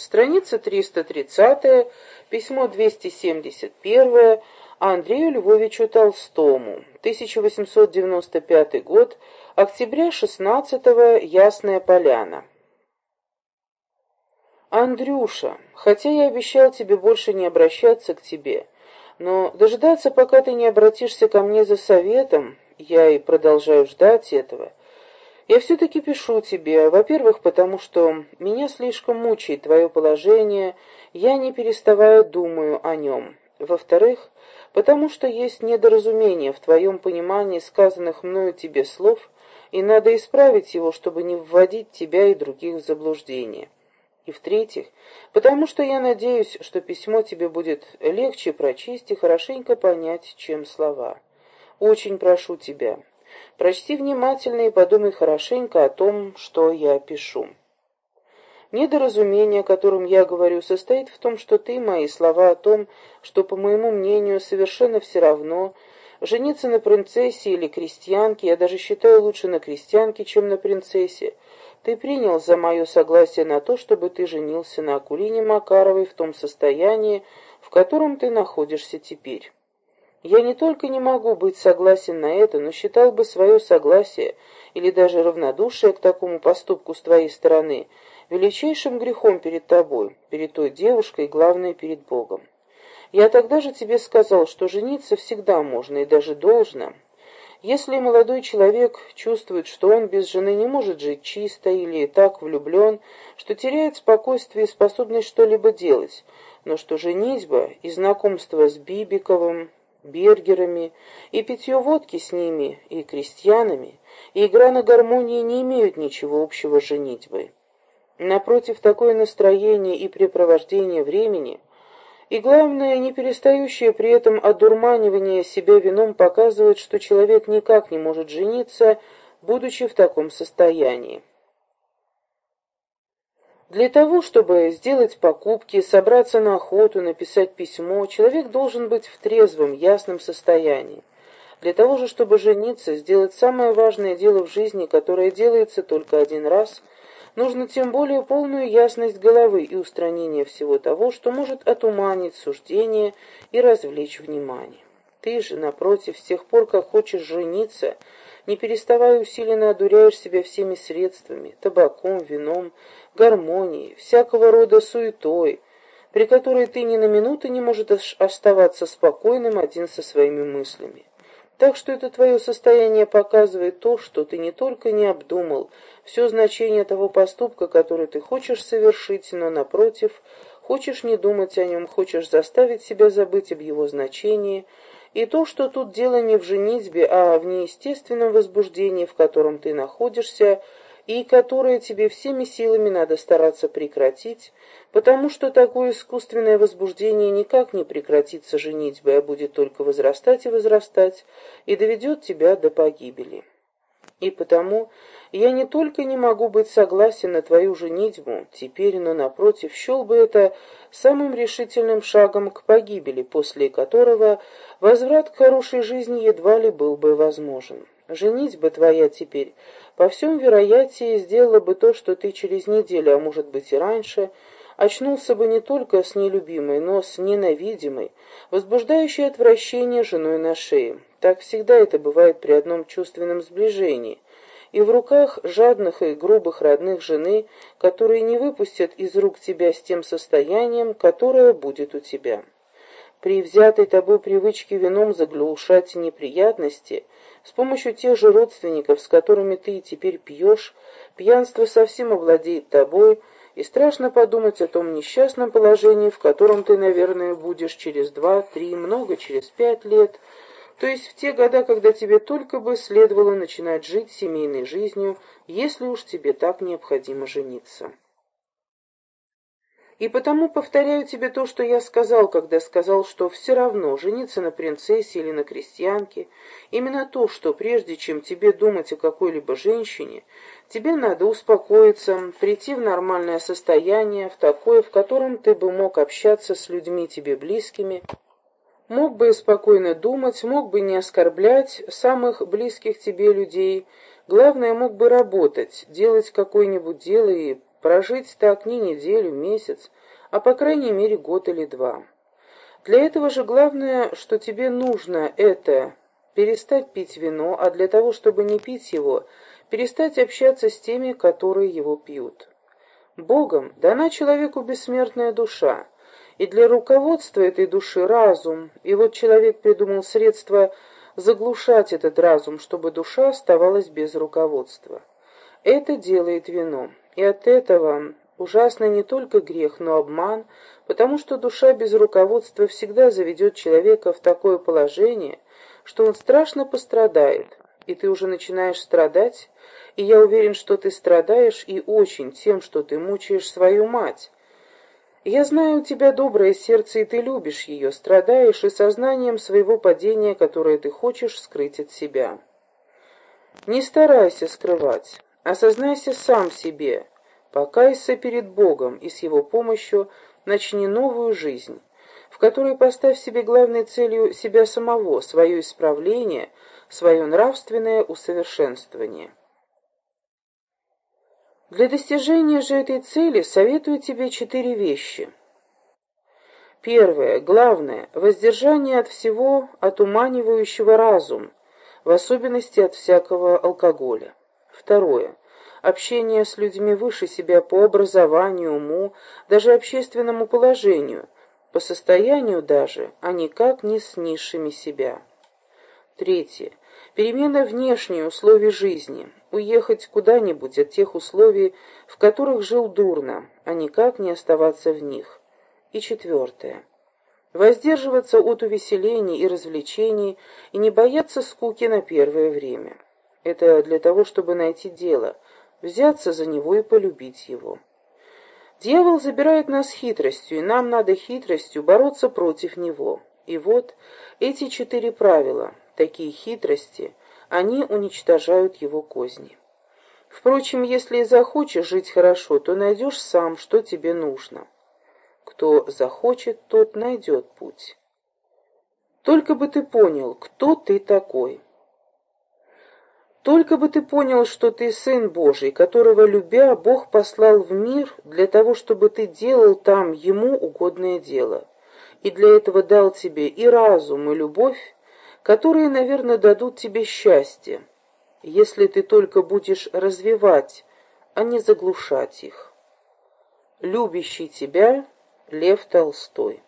Страница 330, письмо 271 Андрею Львовичу Толстому, 1895 год, октября 16 Ясная Поляна. Андрюша, хотя я обещал тебе больше не обращаться к тебе, но дожидаться, пока ты не обратишься ко мне за советом, я и продолжаю ждать этого, я все-таки пишу тебе, во-первых, потому что меня слишком мучает твое положение, я не переставая думаю о нем. Во-вторых, потому что есть недоразумение в твоем понимании сказанных мною тебе слов, и надо исправить его, чтобы не вводить тебя и других в заблуждение. И в-третьих, потому что я надеюсь, что письмо тебе будет легче прочесть и хорошенько понять, чем слова. Очень прошу тебя, Прочти внимательно и подумай хорошенько о том, что я пишу. Недоразумение, о котором я говорю, состоит в том, что ты мои слова о том, что, по моему мнению, совершенно все равно, жениться на принцессе или крестьянке, я даже считаю лучше на крестьянке, чем на принцессе, ты принял за мое согласие на то, чтобы ты женился на Акулине Макаровой в том состоянии, в котором ты находишься теперь. Я не только не могу быть согласен на это, но считал бы свое согласие или даже равнодушие к такому поступку с твоей стороны величайшим грехом перед тобой, перед той девушкой и, главное, перед Богом. Я тогда же тебе сказал, что жениться всегда можно и даже должно. Если молодой человек чувствует, что он без жены не может жить чисто или так влюблен, что теряет спокойствие и способность что-либо делать, но что женитьба и знакомство с Бибиковым бергерами, и питье водки с ними, и крестьянами, и игра на гармонии не имеют ничего общего с женитьбой. Напротив, такое настроение и препровождение времени, и, главное, не перестающее при этом одурманивание себя вином показывает, что человек никак не может жениться, будучи в таком состоянии. Для того, чтобы сделать покупки, собраться на охоту, написать письмо, человек должен быть в трезвом, ясном состоянии. Для того же, чтобы жениться, сделать самое важное дело в жизни, которое делается только один раз, нужно тем более полную ясность головы и устранение всего того, что может отуманить суждение и развлечь внимание. Ты же, напротив, с тех пор, как хочешь жениться, не переставая усиленно одуряешь себя всеми средствами, табаком, вином, гармонией, всякого рода суетой, при которой ты ни на минуту не можешь оставаться спокойным один со своими мыслями. Так что это твое состояние показывает то, что ты не только не обдумал все значение того поступка, который ты хочешь совершить, но, напротив, хочешь не думать о нем, хочешь заставить себя забыть об его значении, и то, что тут дело не в женитьбе, а в неестественном возбуждении, в котором ты находишься, и которое тебе всеми силами надо стараться прекратить, потому что такое искусственное возбуждение никак не прекратится женитьбой, а будет только возрастать и возрастать, и доведет тебя до погибели. И потому я не только не могу быть согласен на твою женитьбу теперь, но, напротив, счел бы это самым решительным шагом к погибели, после которого возврат к хорошей жизни едва ли был бы возможен. Женитьба твоя теперь, по всем вероятии, сделала бы то, что ты через неделю, а может быть и раньше, очнулся бы не только с нелюбимой, но с ненавидимой, возбуждающей отвращение женой на шее. Так всегда это бывает при одном чувственном сближении. И в руках жадных и грубых родных жены, которые не выпустят из рук тебя с тем состоянием, которое будет у тебя. При взятой тобой привычке вином заглушать неприятности – с помощью тех же родственников, с которыми ты теперь пьешь, пьянство совсем овладеет тобой, и страшно подумать о том несчастном положении, в котором ты, наверное, будешь через два, три, много через пять лет, то есть в те года, когда тебе только бы следовало начинать жить семейной жизнью, если уж тебе так необходимо жениться. И потому повторяю тебе то, что я сказал, когда сказал, что все равно жениться на принцессе или на крестьянке, именно то, что прежде чем тебе думать о какой-либо женщине, тебе надо успокоиться, прийти в нормальное состояние, в такое, в котором ты бы мог общаться с людьми тебе близкими, мог бы спокойно думать, мог бы не оскорблять самых близких тебе людей, главное, мог бы работать, делать какое-нибудь дело и прожить так не неделю, месяц, а по крайней мере год или два. Для этого же главное, что тебе нужно, это перестать пить вино, а для того, чтобы не пить его, перестать общаться с теми, которые его пьют. Богом дана человеку бессмертная душа, и для руководства этой души разум, и вот человек придумал средства заглушать этот разум, чтобы душа оставалась без руководства. Это делает вино, и от этого ужасно не только грех, но обман, потому что душа без руководства всегда заведет человека в такое положение, что он страшно пострадает, и ты уже начинаешь страдать, и я уверен, что ты страдаешь и очень тем, что ты мучаешь свою мать. Я знаю у тебя доброе сердце, и ты любишь ее, страдаешь и сознанием своего падения, которое ты хочешь скрыть от себя. Не старайся скрывать, осознайся сам себе, покайся перед Богом и с Его помощью начни новую жизнь, в которой поставь себе главной целью себя самого, свое исправление, свое нравственное усовершенствование. Для достижения же этой цели советую тебе четыре вещи. Первое, главное, воздержание от всего отуманивающего разум, в особенности от всякого алкоголя. Второе, общение с людьми выше себя по образованию, уму, даже общественному положению, по состоянию даже, а никак не с низшими себя. Третье, перемена внешней условий жизни, уехать куда-нибудь от тех условий, в которых жил дурно, а никак не оставаться в них. И четвертое. Воздерживаться от увеселений и развлечений и не бояться скуки на первое время. Это для того, чтобы найти дело, взяться за него и полюбить его. Дьявол забирает нас хитростью, и нам надо хитростью бороться против него. И вот эти четыре правила, такие хитрости, они уничтожают его козни. Впрочем, если и захочешь жить хорошо, то найдешь сам, что тебе нужно. Кто захочет, тот найдет путь. Только бы ты понял, кто ты такой. Только бы ты понял, что ты сын Божий, которого, любя, Бог послал в мир для того, чтобы ты делал там ему угодное дело, и для этого дал тебе и разум, и любовь, которые, наверное, дадут тебе счастье, если ты только будешь развивать, а не заглушать их. Любящий тебя Лев Толстой